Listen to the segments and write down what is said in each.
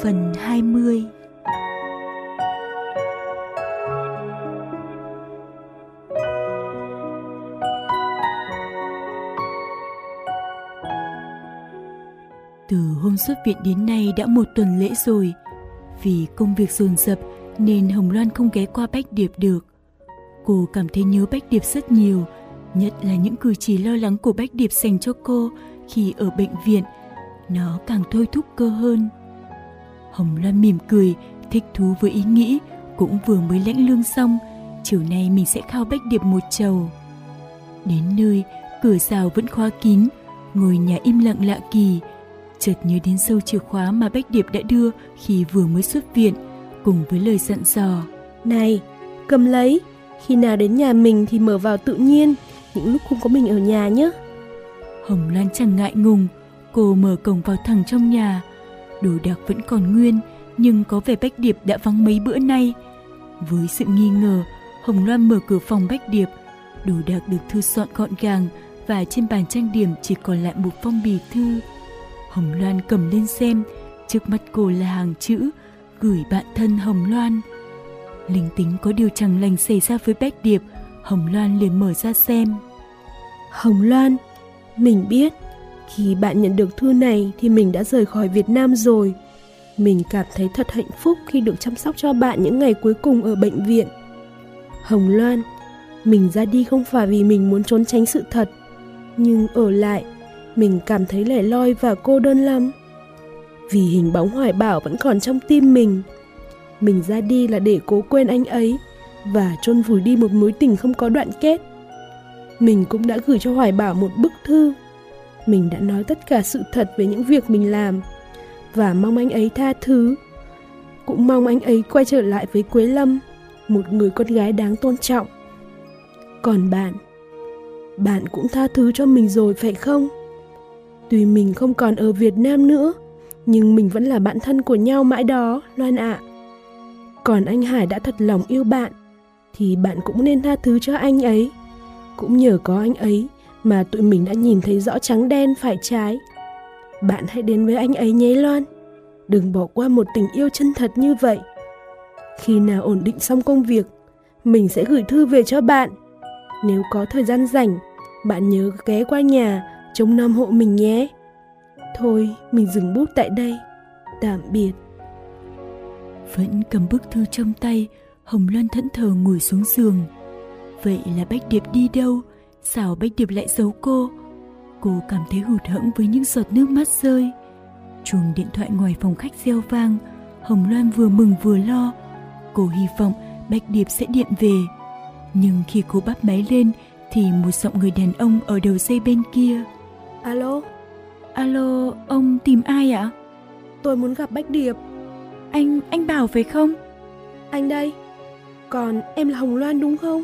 Phần 20 Từ hôm xuất viện đến nay đã một tuần lễ rồi. Vì công việc dồn dập nên Hồng Loan không ghé qua Bách Điệp được. Cô cảm thấy nhớ Bách Điệp rất nhiều, Nhất là những cử chỉ lo lắng của Bách Điệp dành cho cô khi ở bệnh viện. Nó càng thôi thúc cơ hơn. Hồng Loan mỉm cười, thích thú với ý nghĩ, cũng vừa mới lãnh lương xong, chiều nay mình sẽ khao bách điệp một chầu. Đến nơi, cửa rào vẫn khóa kín, ngôi nhà im lặng lạ kỳ. Chợt nhớ đến sâu chìa khóa mà Bách Điệp đã đưa khi vừa mới xuất viện, cùng với lời dặn dò. Này, cầm lấy, khi nào đến nhà mình thì mở vào tự nhiên, những lúc không có mình ở nhà nhé. Hồng Loan chẳng ngại ngùng, cô mở cổng vào thẳng trong nhà, đồ đạc vẫn còn nguyên, nhưng có vẻ Bách Điệp đã vắng mấy bữa nay. Với sự nghi ngờ, Hồng Loan mở cửa phòng Bách Điệp, đồ đạc được thư soạn gọn gàng và trên bàn trang điểm chỉ còn lại một phong bì thư. Hồng Loan cầm lên xem, trước mắt cô là hàng chữ gửi bạn thân Hồng Loan. Linh tính có điều chẳng lành xảy ra với Bách Điệp, Hồng Loan liền mở ra xem. Hồng Loan, mình biết khi bạn nhận được thư này thì mình đã rời khỏi Việt Nam rồi. Mình cảm thấy thật hạnh phúc khi được chăm sóc cho bạn những ngày cuối cùng ở bệnh viện. Hồng Loan, mình ra đi không phải vì mình muốn trốn tránh sự thật, nhưng ở lại, mình cảm thấy lẻ loi và cô đơn lắm. Vì hình bóng hoài bảo vẫn còn trong tim mình. Mình ra đi là để cố quên anh ấy và chôn vùi đi một mối tình không có đoạn kết. Mình cũng đã gửi cho Hoài Bảo một bức thư mình đã nói tất cả sự thật về những việc mình làm và mong anh ấy tha thứ. Cũng mong anh ấy quay trở lại với Quế Lâm, một người con gái đáng tôn trọng. Còn bạn, bạn cũng tha thứ cho mình rồi phải không? Tuy mình không còn ở Việt Nam nữa, nhưng mình vẫn là bạn thân của nhau mãi đó, Loan ạ. À. Còn anh Hải đã thật lòng yêu bạn, thì bạn cũng nên tha thứ cho anh ấy. Cũng nhờ có anh ấy mà tụi mình đã nhìn thấy rõ trắng đen phải trái. Bạn hãy đến với anh ấy nhé Loan. Đừng bỏ qua một tình yêu chân thật như vậy. Khi nào ổn định xong công việc, mình sẽ gửi thư về cho bạn. Nếu có thời gian rảnh, bạn nhớ ghé qua nhà trông nom hộ mình nhé. Thôi, mình dừng bút tại đây. Tạm biệt. Vẫn cầm bức thư trong tay, Hồng Loan thẫn thờ ngồi xuống giường. Vậy là Bách Điệp đi đâu? Sao Bách Điệp lại giấu cô? Cô cảm thấy hụt hẫng với những giọt nước mắt rơi. Chuông điện thoại ngoài phòng khách reo vang, Hồng Loan vừa mừng vừa lo. Cô hy vọng Bách Điệp sẽ điện về. Nhưng khi cô bắt máy lên thì một giọng người đàn ông ở đầu dây bên kia. Alo? Alo, ông tìm ai ạ? Tôi muốn gặp Bách Điệp. Anh, anh Bảo phải không? Anh đây. Còn em là Hồng Loan đúng không?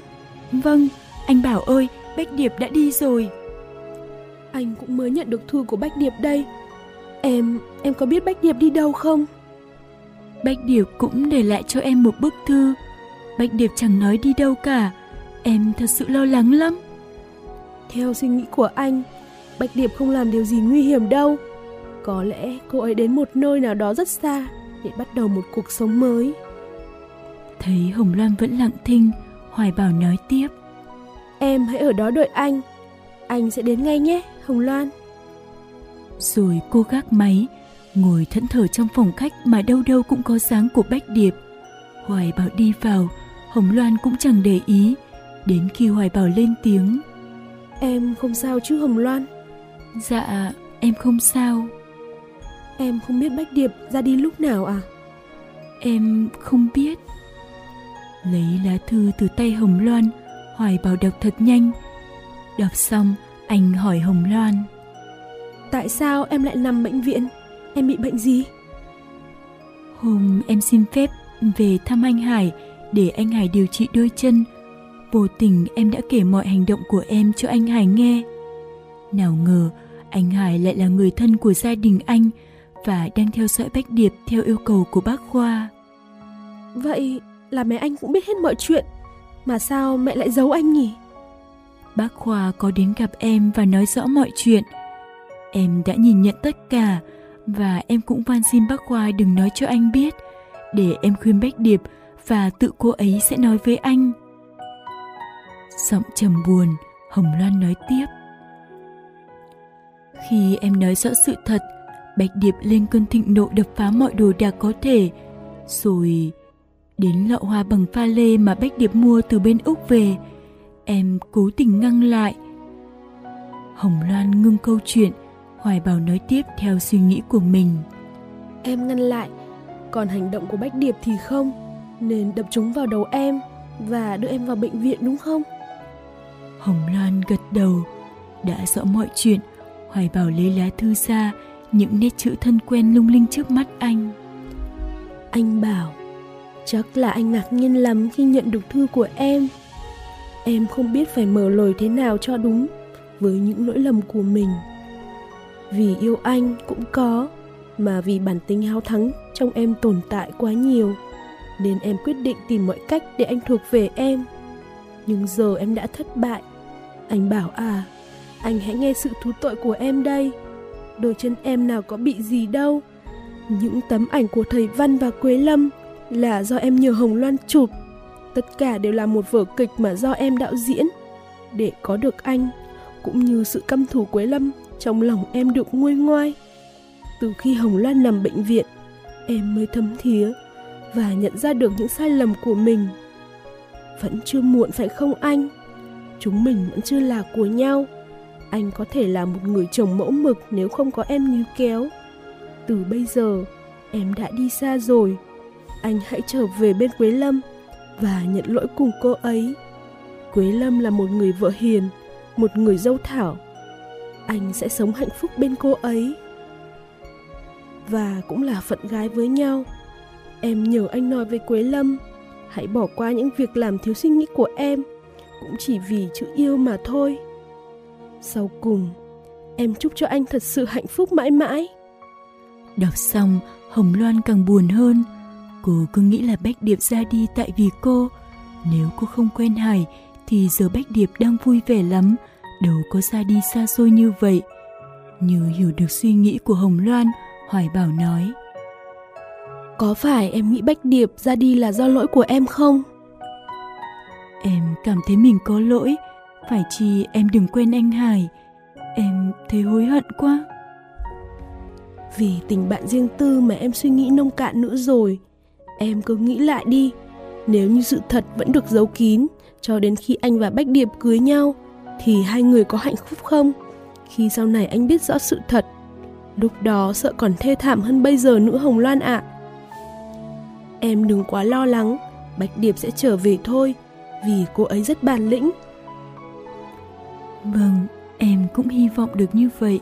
Vâng, anh Bảo ơi, Bách Điệp đã đi rồi. Anh cũng mới nhận được thư của Bách Điệp đây. Em, em có biết Bách Điệp đi đâu không? Bách Điệp cũng để lại cho em một bức thư. Bách Điệp chẳng nói đi đâu cả. Em thật sự lo lắng lắm. Theo suy nghĩ của anh, Bách Điệp không làm điều gì nguy hiểm đâu. Có lẽ cô ấy đến một nơi nào đó rất xa để bắt đầu một cuộc sống mới. Thấy Hồng Loan vẫn lặng thinh, Hoài Bảo nói tiếp. Em hãy ở đó đợi anh. Anh sẽ đến ngay nhé, Hồng Loan. Rồi cô gác máy, ngồi thẫn thờ trong phòng khách mà đâu đâu cũng có dáng của Bách Điệp. Hoài Bảo đi vào, Hồng Loan cũng chẳng để ý. Đến khi Hoài Bảo lên tiếng. Em không sao chứ Hồng Loan? Dạ, em không sao. Em không biết Bách Điệp ra đi lúc nào à? Em không biết. Lấy lá thư từ tay Hồng Loan, Hoài bảo đọc thật nhanh. Đọc xong, anh hỏi Hồng Loan. Tại sao em lại nằm bệnh viện? Em bị bệnh gì? Hôm em xin phép về thăm anh Hải để anh Hải điều trị đôi chân. Vô tình em đã kể mọi hành động của em cho anh Hải nghe. Nào ngờ anh Hải lại là người thân của gia đình anh và đang theo dõi Bách Điệp theo yêu cầu của bác Khoa. Vậy là mẹ anh cũng biết hết mọi chuyện, mà sao mẹ lại giấu anh nhỉ? Bác Khoa có đến gặp em và nói rõ mọi chuyện. Em đã nhìn nhận tất cả và em cũng van xin bác Khoa đừng nói cho anh biết để em khuyên Bách Điệp và tự cô ấy sẽ nói với anh. Giọng trầm buồn, Hồng Loan nói tiếp. Khi em nói rõ sự thật, Bạch Điệp lên cơn thịnh nộ đập phá mọi đồ đạc có thể, rồi đến lọ hoa bằng pha lê mà Bách Điệp mua từ bên Úc về, em cố tình ngăn lại. Hồng Loan ngưng câu chuyện, Hoài Bảo nói tiếp theo suy nghĩ của mình. Em ngăn lại, còn hành động của Bách Điệp thì không, nên đập chúng vào đầu em và đưa em vào bệnh viện đúng không? Hồng Loan gật đầu, đã rõ mọi chuyện, Hoài Bảo lấy lá thư ra, những nét chữ thân quen lung linh trước mắt anh. Anh bảo, chắc là anh ngạc nhiên lắm khi nhận được thư của em. Em không biết phải mở lời thế nào cho đúng với những lỗi lầm của mình. Vì yêu anh cũng có, mà vì bản tính háo thắng trong em tồn tại quá nhiều, nên em quyết định tìm mọi cách để anh thuộc về em. Nhưng giờ em đã thất bại. Anh bảo à, anh hãy nghe sự thú tội của em đây đôi chân em nào có bị gì đâu những tấm ảnh của thầy văn và quế lâm là do em nhờ hồng loan chụp. Tất cả đều là một vở kịch mà do em đạo diễn. Để có được anh, cũng như sự căm thù quế lâm, trong lòng em được nguôi ngoai. Từ khi hồng loan nằm bệnh viện, em mới thấm thía và nhận ra được những sai lầm của mình. Vẫn chưa muộn phải không anh? Chúng mình vẫn chưa là của nhau. Anh có thể là một người chồng mẫu mực nếu không có em níu kéo. Từ bây giờ, em đã đi xa rồi anh hãy trở về bên quế lâm và nhận lỗi cùng cô ấy. Quế lâm là một người vợ hiền một người dâu thảo. Anh sẽ sống hạnh phúc bên cô ấy. Và cũng là phận gái với nhau. Em nhờ anh nói với quế lâm hãy bỏ qua những việc làm thiếu suy nghĩ của em cũng chỉ vì chữ yêu mà thôi. Sau cùng, em chúc cho anh thật sự hạnh phúc mãi mãi. Đọc xong, Hồng Loan càng buồn hơn. Cô cứ nghĩ là Bách Điệp ra đi tại vì cô. Nếu cô không quen Hải, thì giờ Bách Điệp đang vui vẻ lắm, đâu có ra đi xa xôi như vậy. Như hiểu được suy nghĩ của Hồng Loan, Hoài Bảo nói. Có phải em nghĩ Bách Điệp ra đi là do lỗi của em không? Em cảm thấy mình có lỗi, phải chi em đừng quên anh Hải Em thấy hối hận quá Vì tình bạn riêng tư mà em suy nghĩ nông cạn nữa rồi Em cứ nghĩ lại đi Nếu như sự thật vẫn được giấu kín Cho đến khi anh và Bách Điệp cưới nhau Thì hai người có hạnh phúc không? Khi sau này anh biết rõ sự thật Lúc đó sợ còn thê thảm hơn bây giờ nữa Hồng Loan ạ à. Em đừng quá lo lắng Bạch Điệp sẽ trở về thôi Vì cô ấy rất bản lĩnh Vâng, em cũng hy vọng được như vậy.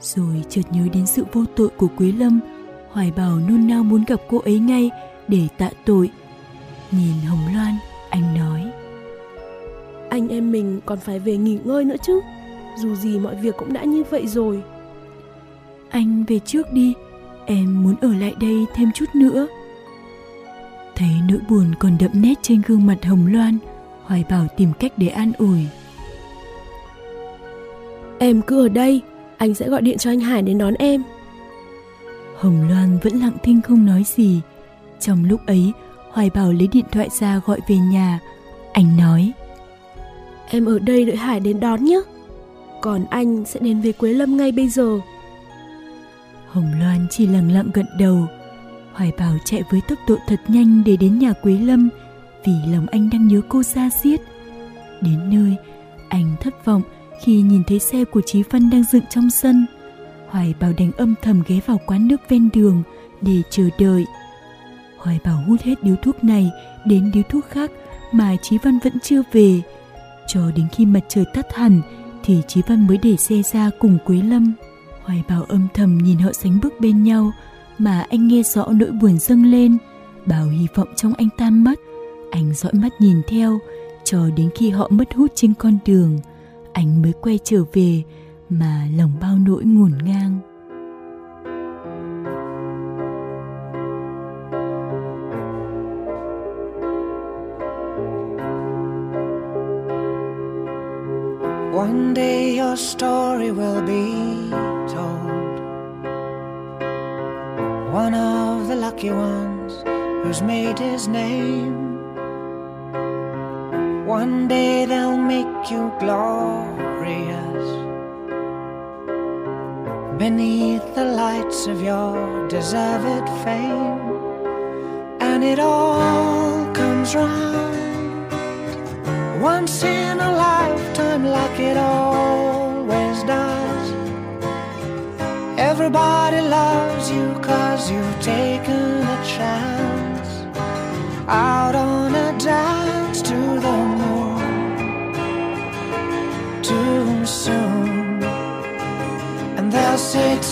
Rồi chợt nhớ đến sự vô tội của Quế Lâm, Hoài Bảo nôn nao muốn gặp cô ấy ngay để tạ tội. Nhìn Hồng Loan, anh nói. Anh em mình còn phải về nghỉ ngơi nữa chứ, dù gì mọi việc cũng đã như vậy rồi. Anh về trước đi, em muốn ở lại đây thêm chút nữa. Thấy nỗi buồn còn đậm nét trên gương mặt Hồng Loan, Hoài Bảo tìm cách để an ủi. Em cứ ở đây, anh sẽ gọi điện cho anh Hải đến đón em. Hồng Loan vẫn lặng thinh không nói gì. Trong lúc ấy, Hoài Bảo lấy điện thoại ra gọi về nhà. Anh nói. Em ở đây đợi Hải đến đón nhé. Còn anh sẽ đến về Quế Lâm ngay bây giờ. Hồng Loan chỉ lặng lặng gật đầu. Hoài Bảo chạy với tốc độ thật nhanh để đến nhà Quế Lâm vì lòng anh đang nhớ cô ra xiết. Đến nơi, anh thất vọng khi nhìn thấy xe của Chí Văn đang dựng trong sân. Hoài Bảo đành âm thầm ghé vào quán nước ven đường để chờ đợi. Hoài Bảo hút hết điếu thuốc này đến điếu thuốc khác mà Chí Văn vẫn chưa về. Cho đến khi mặt trời tắt hẳn thì Chí Văn mới để xe ra cùng Quế Lâm. Hoài Bảo âm thầm nhìn họ sánh bước bên nhau, mà anh nghe rõ nỗi buồn dâng lên, Bảo hy vọng trong anh tan mất. Anh dõi mắt nhìn theo, cho đến khi họ mất hút trên con đường, anh mới quay trở về mà lòng bao nỗi ngổn ngang. One day your story will be told. One of the lucky ones who's made his name. One day they'll make you glorious beneath the lights of your deserved fame. And it all comes round once in a lifetime, like it always does. Everybody loves you cause you've taken a chance out on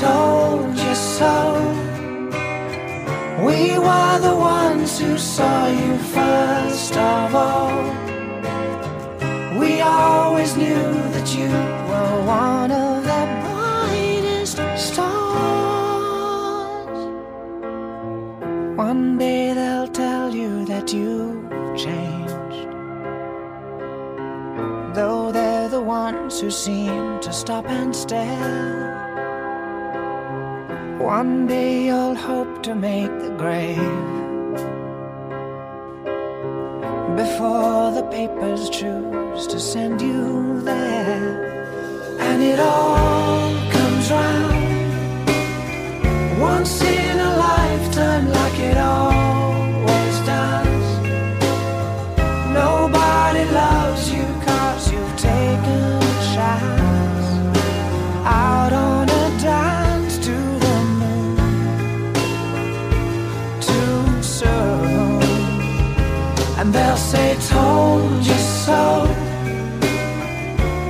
Told you so. We were the ones who saw you first of all. We always knew that you were one of the brightest stars. One day they'll tell you that you've changed. Though they're the ones who seem to stop and stare. One day you'll hope to make the grave before the papers choose to send you there. And they'll say, Told you so.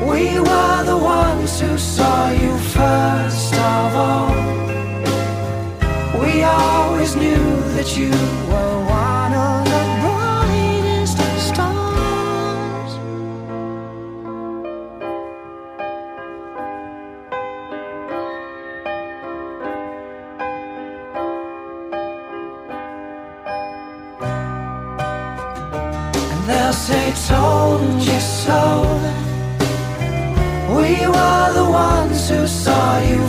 We were the ones who saw you first of all. We always knew that you say, Told you so. We were the ones who saw you